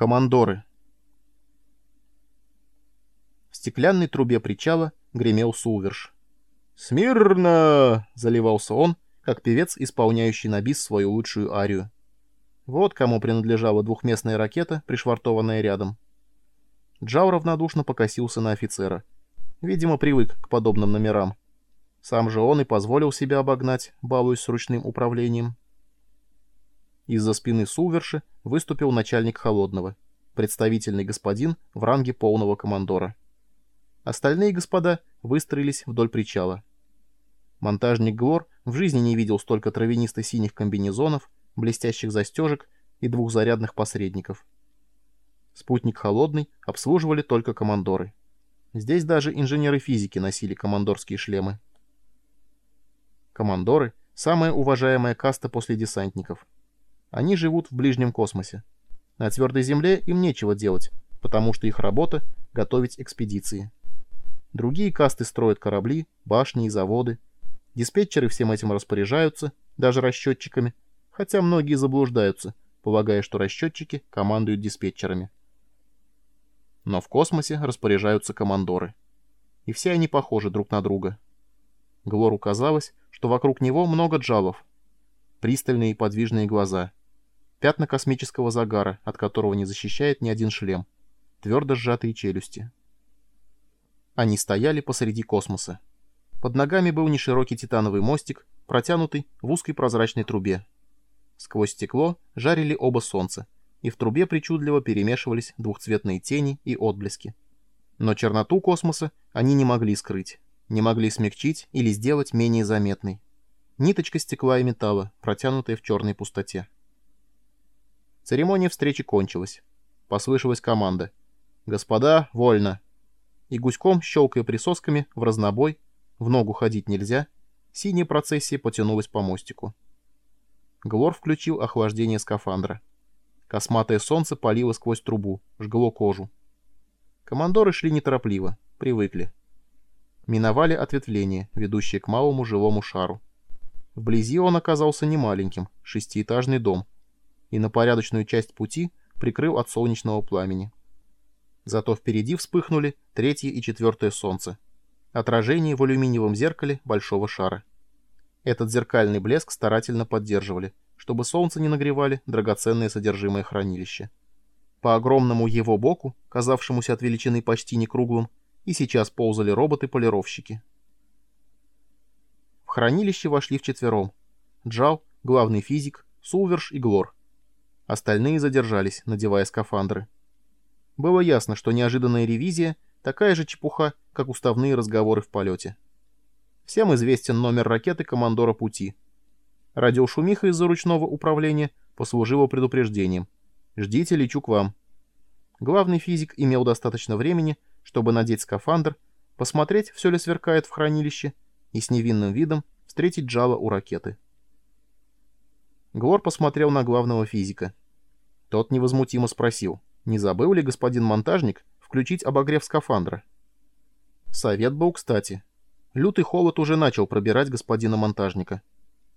Командоры. В стеклянной трубе причала гремел Сулверш. «Смирно!» — заливался он, как певец, исполняющий на бис свою лучшую арию. Вот кому принадлежала двухместная ракета, пришвартованная рядом. Джау равнодушно покосился на офицера. Видимо, привык к подобным номерам. Сам же он и позволил себя обогнать, балуясь с ручным управлением. Из-за спины Сулверши выступил начальник Холодного, представительный господин в ранге полного командора. Остальные господа выстроились вдоль причала. Монтажник Глор в жизни не видел столько травянисто-синих комбинезонов, блестящих застежек и двухзарядных посредников. Спутник Холодный обслуживали только командоры. Здесь даже инженеры физики носили командорские шлемы. Командоры — самая уважаемая каста после десантников — они живут в ближнем космосе. На твердой Земле им нечего делать, потому что их работа — готовить экспедиции. Другие касты строят корабли, башни и заводы. Диспетчеры всем этим распоряжаются, даже расчетчиками, хотя многие заблуждаются, полагая, что расчетчики командуют диспетчерами. Но в космосе распоряжаются командоры. И все они похожи друг на друга. Глору казалось, что вокруг него много джавов. Пристальные и подвижные глаза — Пятна космического загара, от которого не защищает ни один шлем. Твердо сжатые челюсти. Они стояли посреди космоса. Под ногами был неширокий титановый мостик, протянутый в узкой прозрачной трубе. Сквозь стекло жарили оба солнца, и в трубе причудливо перемешивались двухцветные тени и отблески. Но черноту космоса они не могли скрыть, не могли смягчить или сделать менее заметной. Ниточка стекла и металла, протянутая в черной пустоте. Церемония встречи кончилась. Послышалась команда. «Господа, вольно!» И гуськом, щелкая присосками, в разнобой, в ногу ходить нельзя, синяя процессия потянулась по мостику. Глор включил охлаждение скафандра. Косматое солнце палило сквозь трубу, жгло кожу. Командоры шли неторопливо, привыкли. Миновали ответвление, ведущее к малому жилому шару. Вблизи он оказался немаленьким, шестиэтажный дом — и на порядочную часть пути прикрыл от солнечного пламени. Зато впереди вспыхнули третье и четвертое солнце. Отражение в алюминиевом зеркале большого шара. Этот зеркальный блеск старательно поддерживали, чтобы солнце не нагревали драгоценное содержимое хранилища. По огромному его боку, казавшемуся от величины почти не круглым, и сейчас ползали роботы-полировщики. В хранилище вошли вчетвером. Джал, главный физик, Сулверш и Глор — Остальные задержались, надевая скафандры. Было ясно, что неожиданная ревизия — такая же чепуха, как уставные разговоры в полете. Всем известен номер ракеты командора пути. Радиошумиха из-за ручного управления послужила предупреждением. «Ждите, лечу к вам». Главный физик имел достаточно времени, чтобы надеть скафандр, посмотреть, все ли сверкает в хранилище, и с невинным видом встретить Джала у ракеты. Глор посмотрел на главного физика. Тот невозмутимо спросил, не забыл ли господин монтажник включить обогрев скафандра. Совет был кстати. Лютый холод уже начал пробирать господина монтажника.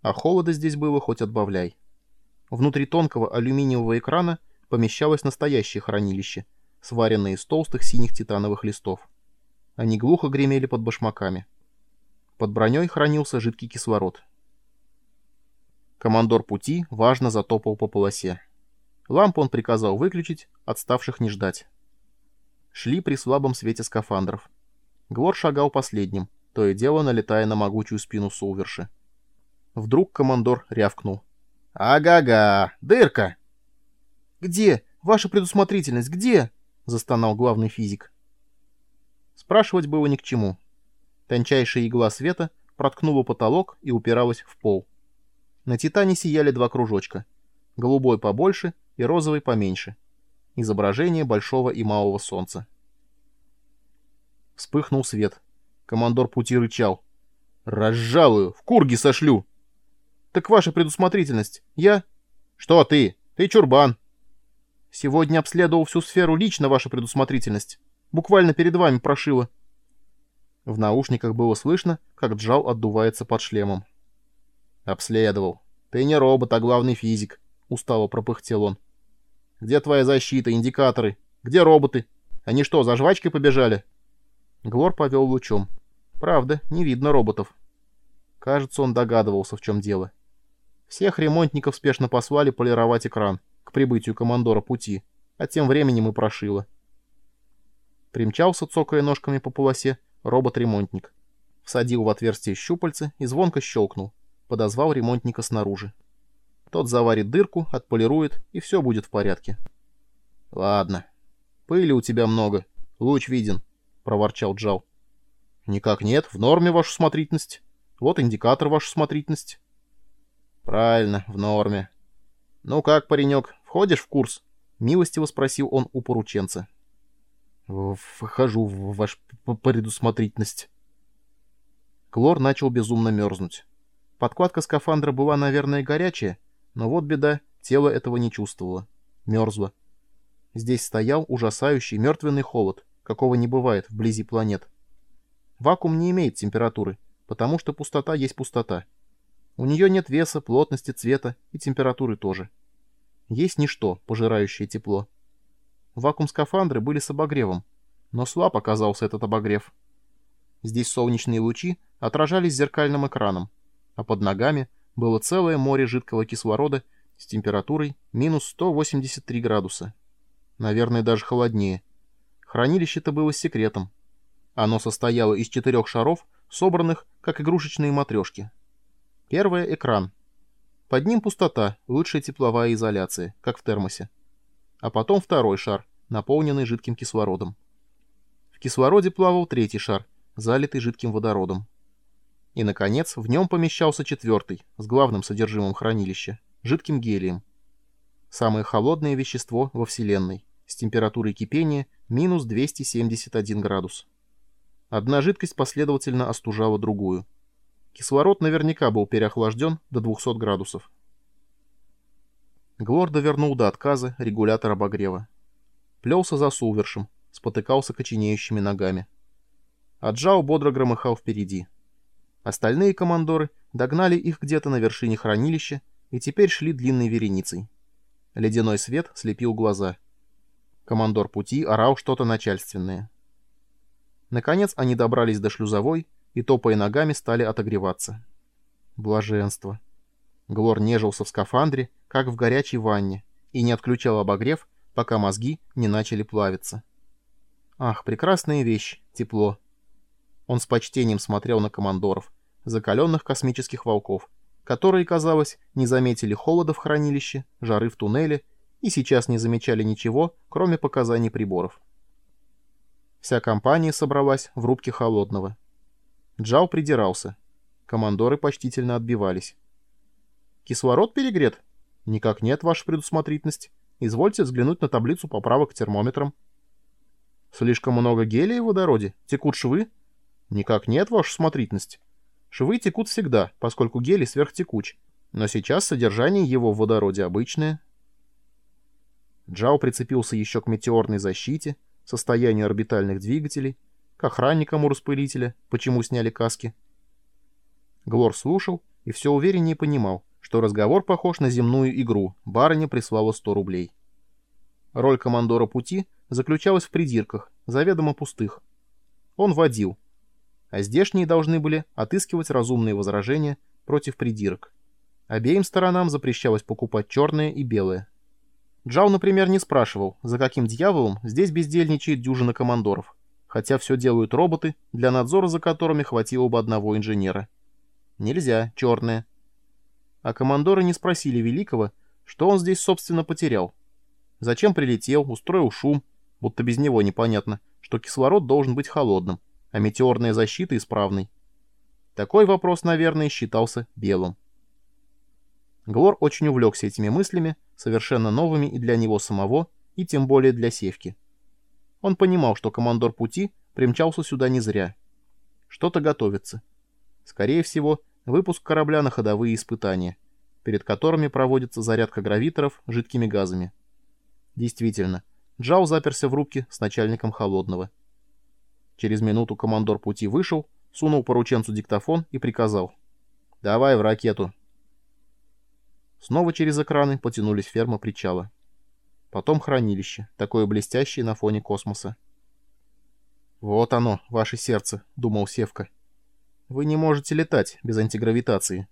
А холода здесь было хоть отбавляй. Внутри тонкого алюминиевого экрана помещалось настоящее хранилище, сваренное из толстых синих титановых листов. Они глухо гремели под башмаками. Под броней хранился жидкий кислород. Командор пути важно затопал по полосе. Лампу он приказал выключить, отставших не ждать. Шли при слабом свете скафандров. Глор шагал последним, то и дело налетая на могучую спину Сулверши. Вдруг командор рявкнул. «Ага-га! Дырка!» «Где? Ваша предусмотрительность, где?» — застонал главный физик. Спрашивать было ни к чему. Тончайшая игла света проткнула потолок и упиралась в пол. На «Титане» сияли два кружочка. Голубой побольше и розовый поменьше. Изображение большого и малого солнца. Вспыхнул свет. Командор пути рычал. «Разжалую! В курги сошлю!» «Так ваша предусмотрительность. Я...» «Что ты? Ты чурбан!» «Сегодня обследовал всю сферу лично ваша предусмотрительность. Буквально перед вами прошила». В наушниках было слышно, как Джал отдувается под шлемом. «Обследовал. Ты не робот, а главный физик», — устало пропыхтел он. Где твоя защита, индикаторы? Где роботы? Они что, за жвачкой побежали?» Глор повел лучом. «Правда, не видно роботов». Кажется, он догадывался, в чем дело. Всех ремонтников спешно послали полировать экран к прибытию командора пути, а тем временем и прошило. Примчался, цокая ножками по полосе, робот-ремонтник. Всадил в отверстие щупальце и звонко щелкнул. Подозвал ремонтника снаружи. Тот заварит дырку, отполирует, и все будет в порядке. — Ладно. Пыли у тебя много. Луч виден, — проворчал Джал. — Никак нет, в норме ваша смотрительность. Вот индикатор ваша смотрительность. — Правильно, в норме. — Ну как, паренек, входишь в курс? — милостиво спросил он у порученца. — Вхожу в ваш предусмотрительность. Клор начал безумно мерзнуть. Подкладка скафандра была, наверное, горячая, но вот беда, тело этого не чувствовало. Мерзло. Здесь стоял ужасающий мертвенный холод, какого не бывает вблизи планет. Вакуум не имеет температуры, потому что пустота есть пустота. У нее нет веса, плотности, цвета и температуры тоже. Есть ничто, пожирающее тепло. Вакуум-скафандры были с обогревом, но слаб оказался этот обогрев. Здесь солнечные лучи отражались зеркальным экраном, а под ногами было целое море жидкого кислорода с температурой минус 183 градуса. Наверное, даже холоднее. Хранилище-то было секретом. Оно состояло из четырех шаров, собранных, как игрушечные матрешки. Первое — экран. Под ним пустота, лучшая тепловая изоляция, как в термосе. А потом второй шар, наполненный жидким кислородом. В кислороде плавал третий шар, залитый жидким водородом. И, наконец, в нем помещался четвертый, с главным содержимым хранилища, жидким гелием. Самое холодное вещество во Вселенной, с температурой кипения минус 271 градус. Одна жидкость последовательно остужала другую. Кислород наверняка был переохлажден до 200 градусов. Глор довернул до отказа регулятор обогрева. Плелся за Сулвершем, спотыкался коченеющими ногами. А Джао бодро громыхал впереди. Остальные командоры догнали их где-то на вершине хранилища и теперь шли длинной вереницей. Ледяной свет слепил глаза. Командор пути орал что-то начальственное. Наконец они добрались до шлюзовой и, топая ногами, стали отогреваться. Блаженство. Глор нежился в скафандре, как в горячей ванне, и не отключал обогрев, пока мозги не начали плавиться. Ах, прекрасная вещь, тепло. Он с почтением смотрел на командоров, закаленных космических волков, которые, казалось, не заметили холода в хранилище, жары в туннеле и сейчас не замечали ничего, кроме показаний приборов. Вся компания собралась в рубке холодного. Джал придирался. Командоры почтительно отбивались. «Кислород перегрет?» «Никак нет, ваша предусмотрительность. Извольте взглянуть на таблицу поправок к термометрам». «Слишком много гелия в водороде? Текут швы?» «Никак нет, ваша смотрительность. Швы текут всегда, поскольку гелий сверхтекуч, но сейчас содержание его в водороде обычное. Джао прицепился еще к метеорной защите, состоянию орбитальных двигателей, к охранникам у распылителя, почему сняли каски. Глор слушал и все увереннее понимал, что разговор похож на земную игру, барыня прислала 100 рублей. Роль командора пути заключалась в придирках, заведомо пустых. Он водил, а здешние должны были отыскивать разумные возражения против придирок. Обеим сторонам запрещалось покупать черное и белое. Джау, например, не спрашивал, за каким дьяволом здесь бездельничает дюжина командоров, хотя все делают роботы, для надзора за которыми хватило бы одного инженера. Нельзя, черное. А командоры не спросили Великого, что он здесь, собственно, потерял. Зачем прилетел, устроил шум, будто без него непонятно, что кислород должен быть холодным а метеорная защита исправной? Такой вопрос, наверное, считался белым. Глор очень увлекся этими мыслями, совершенно новыми и для него самого, и тем более для Севки. Он понимал, что командор пути примчался сюда не зря. Что-то готовится. Скорее всего, выпуск корабля на ходовые испытания, перед которыми проводится зарядка гравиторов жидкими газами. Действительно, Джау заперся в рубке с начальником холодного. Через минуту командор пути вышел, сунул порученцу диктофон и приказал. «Давай в ракету». Снова через экраны потянулись ферма причала. Потом хранилище, такое блестящее на фоне космоса. «Вот оно, ваше сердце», — думал Севка. «Вы не можете летать без антигравитации.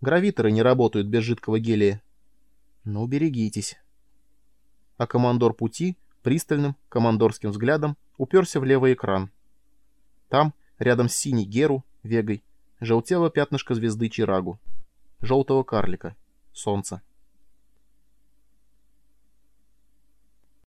Гравиторы не работают без жидкого гелия. Ну, берегитесь». А командор пути пристальным командорским взглядом уперся в левый экран. Там, рядом с синей Геру, Вегой, желтело пятнышко звезды Чирагу, желтого карлика, солнца.